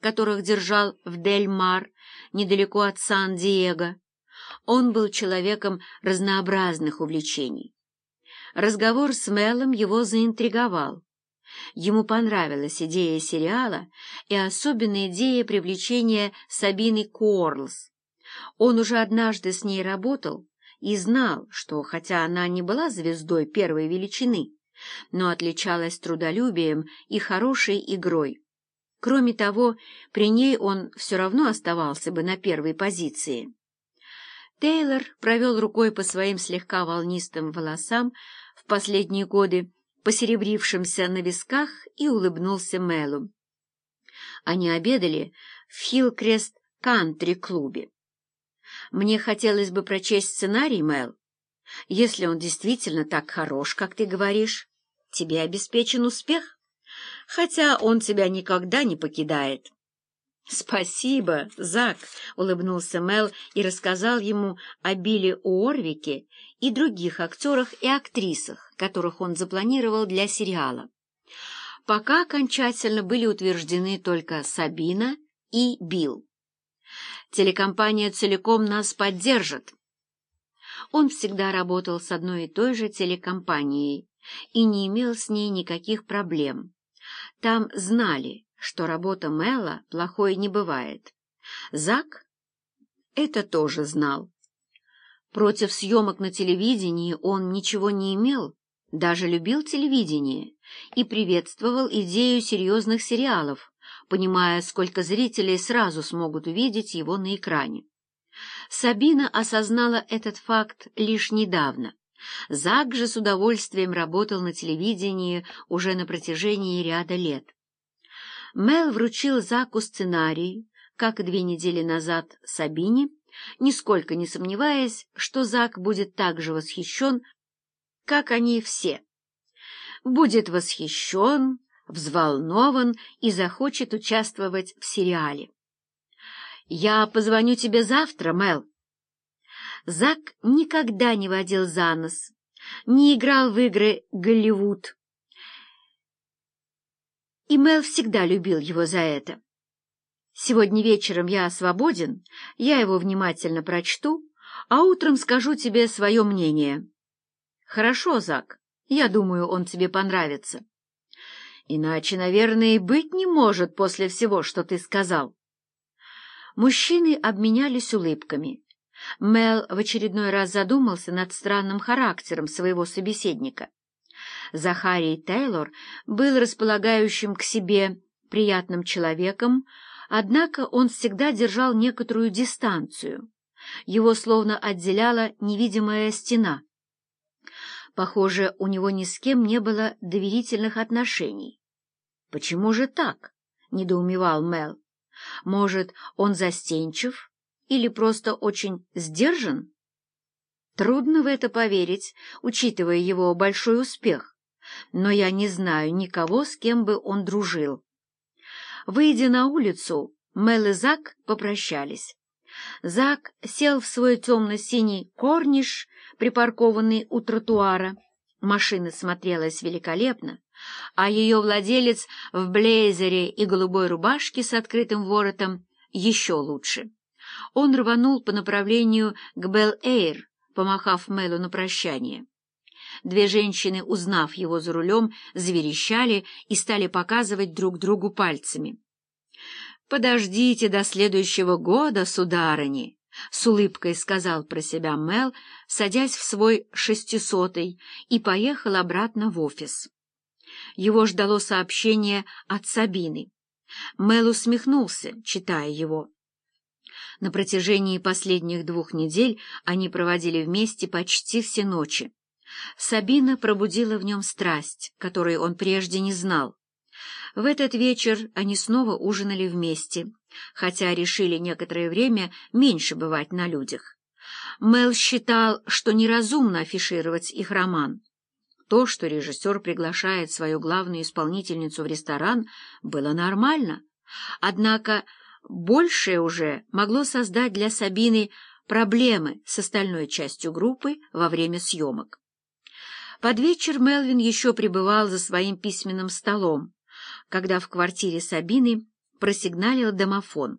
которых держал в Дель-Мар, недалеко от Сан-Диего. Он был человеком разнообразных увлечений. Разговор с Мелом его заинтриговал. Ему понравилась идея сериала и особенно идея привлечения Сабины Корлс. Он уже однажды с ней работал и знал, что, хотя она не была звездой первой величины, но отличалась трудолюбием и хорошей игрой. Кроме того, при ней он все равно оставался бы на первой позиции. Тейлор провел рукой по своим слегка волнистым волосам в последние годы, посеребрившимся на висках, и улыбнулся Мэлу. Они обедали в Хиллкрест кантри-клубе. «Мне хотелось бы прочесть сценарий, Мэл. Если он действительно так хорош, как ты говоришь, тебе обеспечен успех, хотя он тебя никогда не покидает». «Спасибо, Зак», — улыбнулся Мел и рассказал ему о Билли Уорвике и других актерах и актрисах, которых он запланировал для сериала. Пока окончательно были утверждены только Сабина и Билл. Телекомпания целиком нас поддержит. Он всегда работал с одной и той же телекомпанией и не имел с ней никаких проблем. Там знали, что работа Мэла плохой не бывает. Зак это тоже знал. Против съемок на телевидении он ничего не имел, даже любил телевидение и приветствовал идею серьезных сериалов, понимая, сколько зрителей сразу смогут увидеть его на экране. Сабина осознала этот факт лишь недавно. Зак же с удовольствием работал на телевидении уже на протяжении ряда лет. Мел вручил Заку сценарий, как и две недели назад Сабине, нисколько не сомневаясь, что Зак будет так же восхищен, как они все. Будет восхищен, взволнован и захочет участвовать в сериале. «Я позвоню тебе завтра, Мел». Зак никогда не водил за нос, не играл в игры «Голливуд», и Мел всегда любил его за это. Сегодня вечером я свободен, я его внимательно прочту, а утром скажу тебе свое мнение. Хорошо, Зак, я думаю, он тебе понравится. Иначе, наверное, и быть не может после всего, что ты сказал. Мужчины обменялись улыбками. Мел в очередной раз задумался над странным характером своего собеседника. Захарий Тейлор был располагающим к себе приятным человеком, однако он всегда держал некоторую дистанцию. Его словно отделяла невидимая стена. Похоже, у него ни с кем не было доверительных отношений. «Почему же так?» — недоумевал Мел. «Может, он застенчив или просто очень сдержан?» Трудно в это поверить, учитывая его большой успех но я не знаю никого, с кем бы он дружил. Выйдя на улицу, Мел и Зак попрощались. Зак сел в свой темно-синий корниш, припаркованный у тротуара. Машина смотрелась великолепно, а ее владелец в блейзере и голубой рубашке с открытым воротом еще лучше. Он рванул по направлению к Бел-Эйр, помахав Мелу на прощание. Две женщины, узнав его за рулем, заверещали и стали показывать друг другу пальцами. «Подождите до следующего года, сударыни!» — с улыбкой сказал про себя Мел, садясь в свой шестисотый, и поехал обратно в офис. Его ждало сообщение от Сабины. Мел усмехнулся, читая его. На протяжении последних двух недель они проводили вместе почти все ночи. Сабина пробудила в нем страсть, которой он прежде не знал. В этот вечер они снова ужинали вместе, хотя решили некоторое время меньше бывать на людях. Мел считал, что неразумно афишировать их роман. То, что режиссер приглашает свою главную исполнительницу в ресторан, было нормально. Однако большее уже могло создать для Сабины проблемы с остальной частью группы во время съемок. Под вечер Мелвин еще пребывал за своим письменным столом, когда в квартире Сабины просигналил домофон.